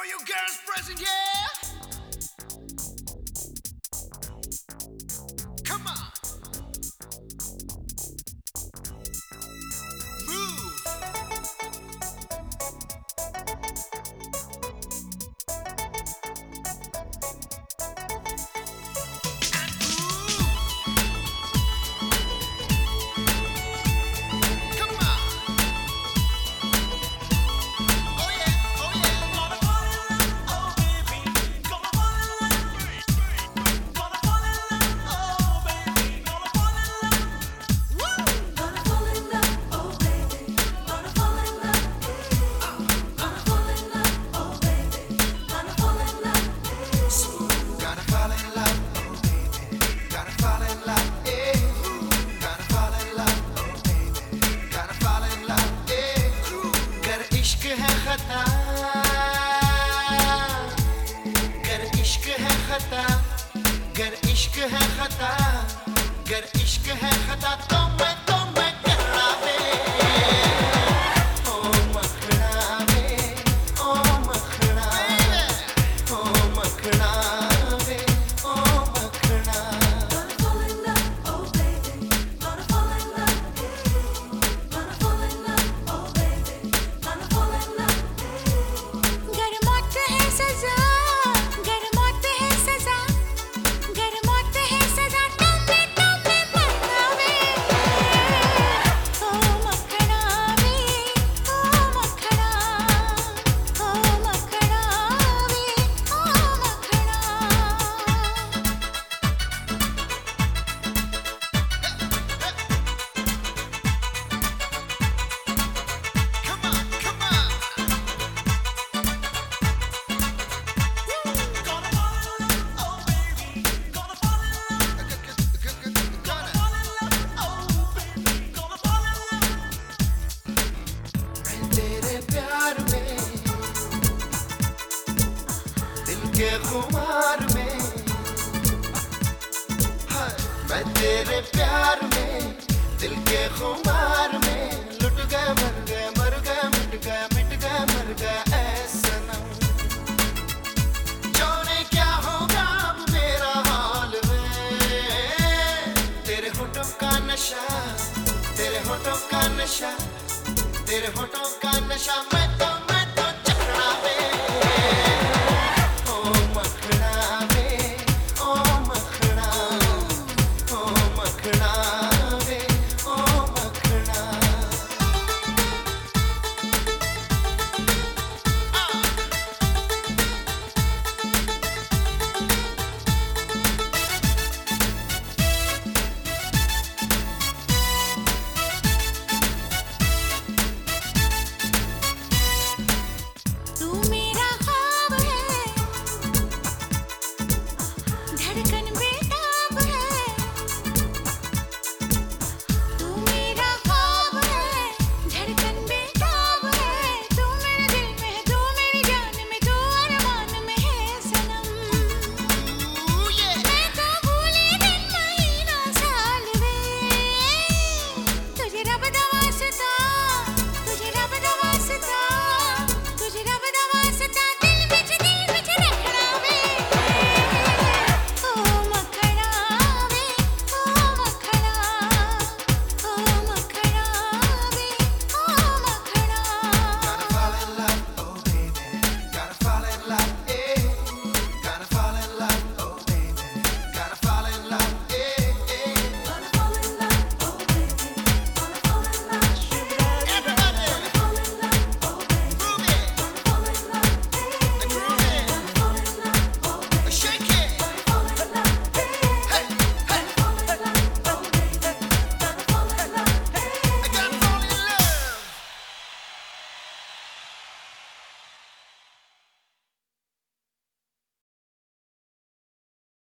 You girls present? Come on. है खता। गर इश्क है खता। गर इश्क है खता। गर इश्क है खता तो मैं के खुमार में। मैं तेरे प्यार में, दिल के खुमार में। लुट गए, मर गए मर गए, मिट गए मिट गए, मर गए तेरे होठों का नशा, तेरे होठों का नशा cloud.